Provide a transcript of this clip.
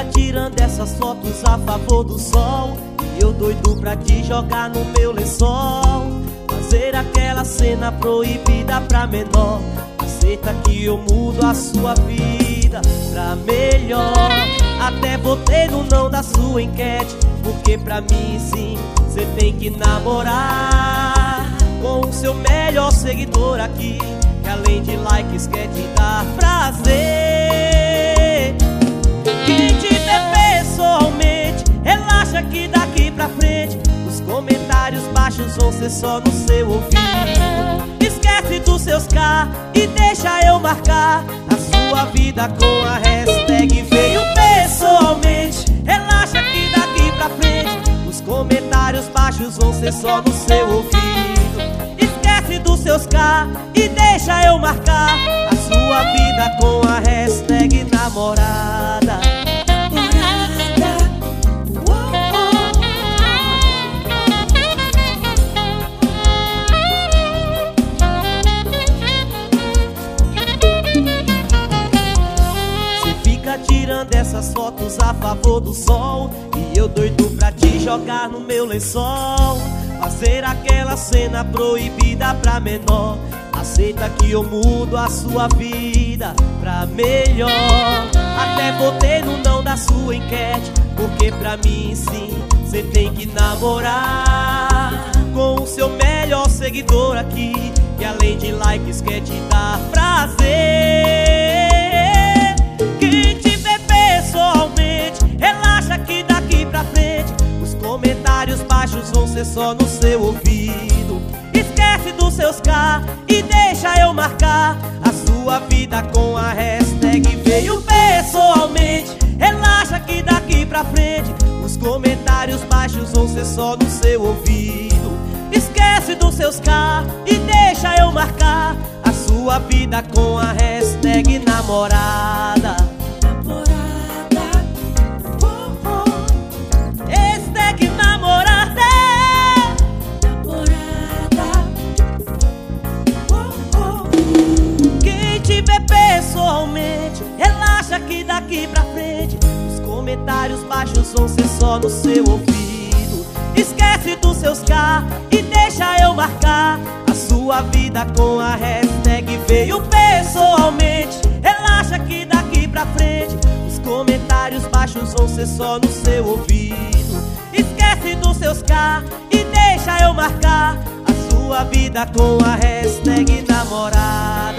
fica tirando essas fotos a favor do sol. E eu doido pra te jogar no meu lençol. Fazer aquela cena proibida pra menor. Aceita que eu mudo a sua vida pra melhor. Até botei no não da sua enquete Porque pra mim sim, cê tem que namorar. Com o seu melhor seguidor aqui Que além de likes quer te dar prazer comentários baixos vão ser só no seu ouvido. Esquece dos seus K e deixa eu marcar A sua vida com a hashtag veio pessoalmente. Relaxa que daqui pra frente Os comentários baixos vão ser só no seu ouvido. Esquece dos seus K e deixa eu marcar A sua vida com a hashtag namorada essas fotos a favor do sol. E eu doido pra te jogar no meu lençol. Fazer aquela cena proibida pra menor. Aceita que eu mudo a sua vida pra melhor. Até botei no não da sua enquete Porque pra mim sim, cê tem que namorar. Com o seu melhor seguidor aqui Que além de likes quer te dar prazer comentários baixos vão ser só no seu ouvido. Esquece dos seus K e deixa eu marcar A sua vida com a hashtag veio pessoalmente. Relaxa que daqui pra frente Os comentários baixos vão ser só no seu ouvido. Esquece dos seus K e deixa eu marcar A sua vida com a hashtag namorada Relaxa que daqui pra frente Os comentários baixos vão ser só no seu ouvido. Esquece dos seus K e deixa eu marcar A sua vida com a hashtag veio pessoalmente. Relaxa que daqui pra frente Os comentários baixos vão ser só no seu ouvido. Esquece dos seus K e deixa eu marcar A sua vida com a hashtag namorada